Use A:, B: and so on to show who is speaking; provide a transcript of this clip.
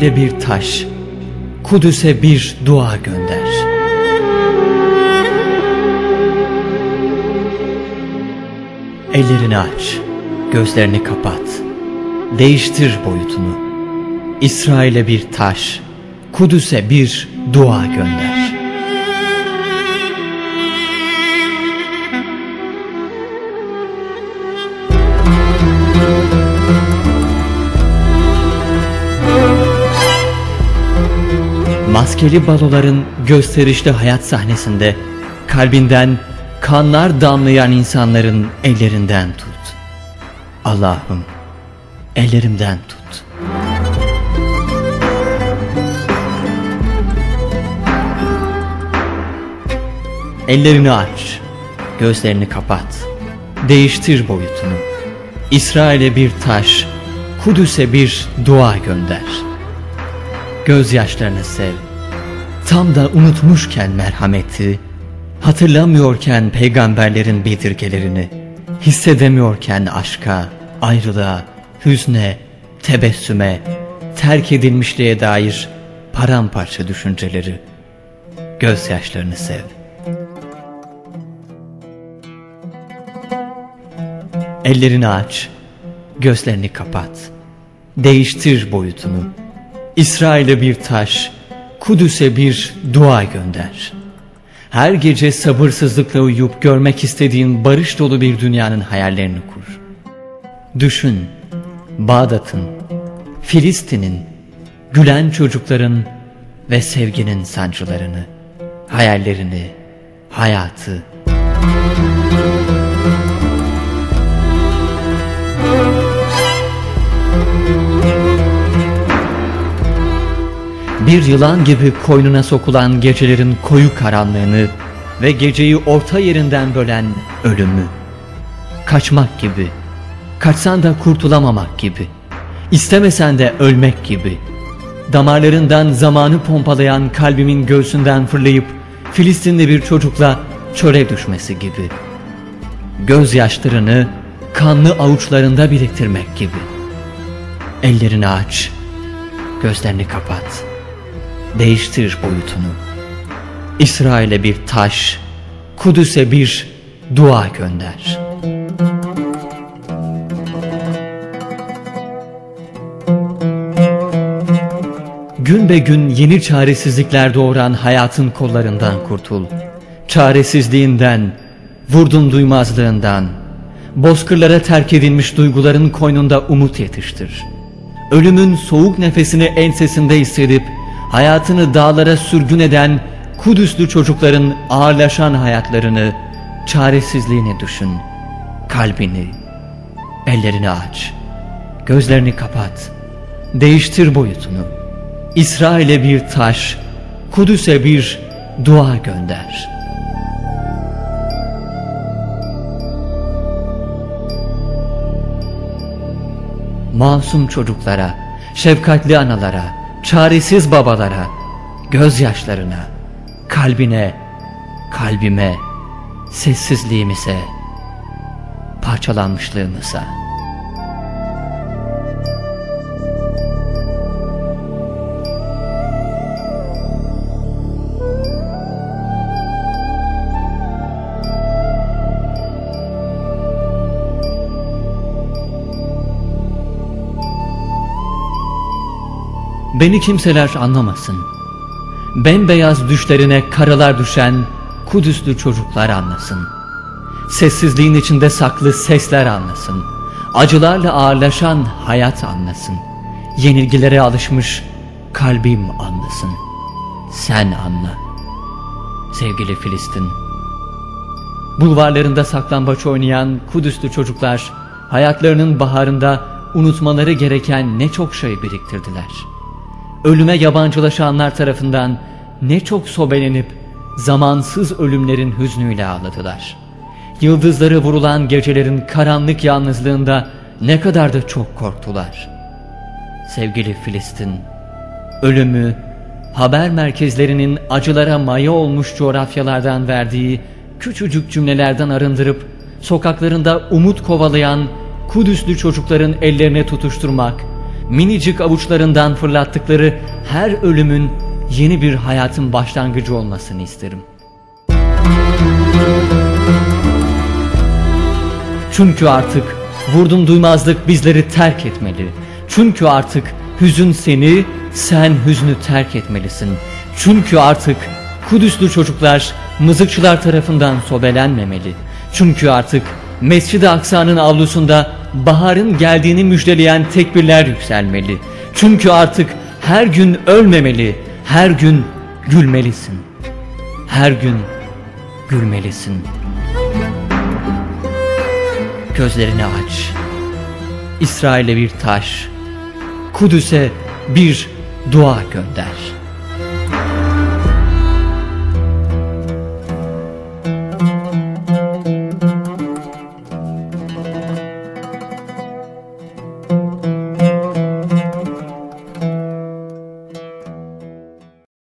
A: İsrail'e bir taş, Kudüs'e bir dua gönder. Ellerini aç, gözlerini kapat. Değiştir boyutunu. İsrail'e bir taş, Kudüs'e bir dua gönder. Maskeli baloların gösterişli hayat sahnesinde kalbinden kanlar damlayan insanların ellerinden tut. Allah'ım ellerimden tut. Ellerini aç, gözlerini kapat, değiştir boyutunu. İsrail'e bir taş, Kudüs'e bir dua gönder.'' gözyaşlarını sev. Tam da unutmuşken merhameti, hatırlamıyorken peygamberlerin bildirgelerini, hissedemiyorken aşka, ayrılığa, hüzne, tebessüme, terk edilmişliğe dair paramparça düşünceleri, gözyaşlarını sev. Ellerini aç, gözlerini kapat, değiştir boyutunu, İsrail'e bir taş, Kudüs'e bir dua gönder. Her gece sabırsızlıkla uyuyup görmek istediğin barış dolu bir dünyanın hayallerini kur. Düşün, Bağdat'ın, Filistin'in, gülen çocukların ve sevginin sancılarını, hayallerini, hayatı. Bir yılan gibi koynuna sokulan gecelerin koyu karanlığını ve geceyi orta yerinden bölen ölümü. Kaçmak gibi, kaçsan da kurtulamamak gibi, istemesen de ölmek gibi. Damarlarından zamanı pompalayan kalbimin göğsünden fırlayıp Filistinli bir çocukla çöle düşmesi gibi. Gözyaşlarını kanlı avuçlarında biriktirmek gibi. Ellerini aç, gözlerini kapat.'' Değiştir boyutunu. İsrail'e bir taş, Kudüs'e bir dua gönder. Gün be gün yeni çaresizlikler doğuran hayatın kollarından kurtul. Çaresizliğinden, vurdum duymazlığından, bozkırlara terk edilmiş duyguların koynunda umut yetiştir. Ölümün soğuk nefesini ensesinde hissedip hayatını dağlara sürgün eden Kudüslü çocukların ağırlaşan hayatlarını, çaresizliğini düşün. Kalbini, ellerini aç, gözlerini kapat, değiştir boyutunu. İsrail'e bir taş, Kudüs'e bir dua gönder. Masum çocuklara, şefkatli analara, çaresiz babalara, gözyaşlarına, kalbine, kalbime, sessizliğimize, parçalanmışlığımıza. Beni kimseler anlamasın. Bembeyaz düşlerine karalar düşen Kudüslü çocuklar anlasın. Sessizliğin içinde saklı sesler anlasın. Acılarla ağırlaşan hayat anlasın. Yenilgilere alışmış kalbim anlasın. Sen anla. Sevgili Filistin. Bulvarlarında saklambaç oynayan Kudüslü çocuklar hayatlarının baharında unutmaları gereken ne çok şey biriktirdiler.'' Ölüme yabancılaşanlar tarafından ne çok sobelenip zamansız ölümlerin hüznüyle ağladılar. Yıldızları vurulan gecelerin karanlık yalnızlığında ne kadar da çok korktular. Sevgili Filistin, ölümü haber merkezlerinin acılara maya olmuş coğrafyalardan verdiği küçücük cümlelerden arındırıp sokaklarında umut kovalayan Kudüslü çocukların ellerine tutuşturmak minicik avuçlarından fırlattıkları her ölümün yeni bir hayatın başlangıcı olmasını isterim. Çünkü artık vurdum duymazlık bizleri terk etmeli. Çünkü artık hüzün seni, sen hüznü terk etmelisin. Çünkü artık Kudüslü çocuklar mızıkçılar tarafından sobelenmemeli. Çünkü artık Mescid-i Aksa'nın avlusunda baharın geldiğini müjdeleyen tekbirler yükselmeli. Çünkü artık her gün ölmemeli, her gün gülmelisin. Her gün gülmelisin. Gözlerini aç. İsrail'e bir taş, Kudüs'e bir dua gönder.''